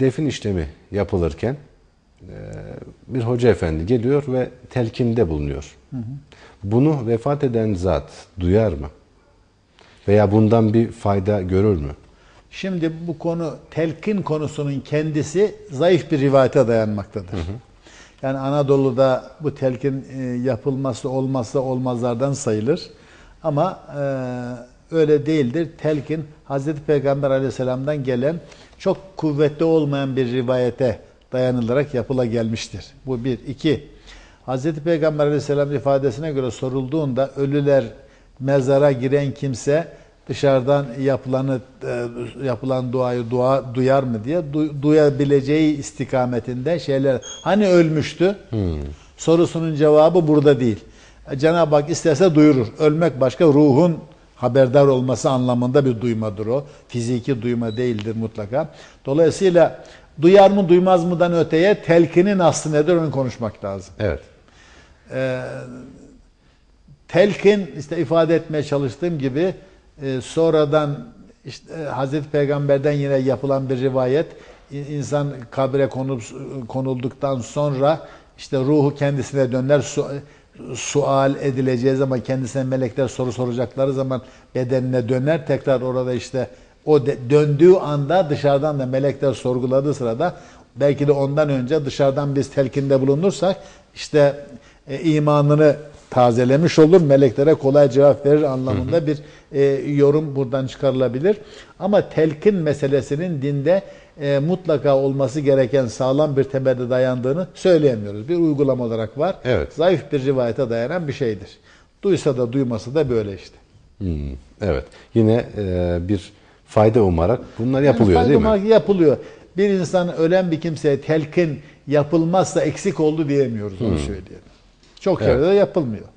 defin işlemi yapılırken e, bir hoca efendi geliyor ve telkinde bulunuyor. Bunu vefat eden zat duyar mı? Veya bundan bir fayda görür mü? Şimdi bu konu telkin konusunun kendisi zayıf bir rivayete dayanmaktadır. Yani Anadolu'da bu telkin e, yapılması olmazsa olmazlardan sayılır. Ama e, öyle değildir. Telkin Hazreti Peygamber Aleyhisselam'dan gelen çok kuvvetli olmayan bir rivayete dayanılarak yapıla gelmiştir. Bu bir. iki. Hazreti Peygamber Aleyhisselam ifadesine göre sorulduğunda ölüler mezara giren kimse dışarıdan yapılanı e, yapılan duayı dua duyar mı diye du- duyabileceği istikametinde şeyler hani ölmüştü sorusunun cevabı burada değil. E, Cenab-ı Hak isterse duyurur. Ölmek başka ruhun haberdar olması anlamında bir duymadır o. Fiziki duyma değildir mutlaka. Dolayısıyla duyar mı duymaz mıdan öteye telkinin aslı nedir onu konuşmak lazım. Evet. Telkin işte ifade etmeye çalıştığım gibi e, sonradan işte e, Hazreti Peygamber'den yine yapılan bir rivayet insan kabre konup konulduktan sonra işte ruhu kendisine döner sual edileceği zaman kendisine melekler soru soracakları zaman bedenine döner tekrar orada işte o de- döndüğü anda dışarıdan da melekler sorguladığı sırada belki de ondan önce dışarıdan biz telkinde bulunursak işte e, imanını tazelemiş olur. Meleklere kolay cevap verir anlamında bir e, yorum buradan çıkarılabilir. Ama telkin meselesinin dinde e, mutlaka olması gereken sağlam bir temelde dayandığını söyleyemiyoruz. Bir uygulama olarak var. Evet. Zayıf bir rivayete dayanan bir şeydir. Duysa da duyması da böyle işte. Hmm, evet. Yine e, bir fayda umarak bunlar yapılıyor Yani değil mi? fayda Yapılıyor. Bir insan ölen bir kimseye telkin yapılmazsa eksik oldu diyemiyoruz onu söyleyelim. Çok Evet. yerde de yapılmıyor.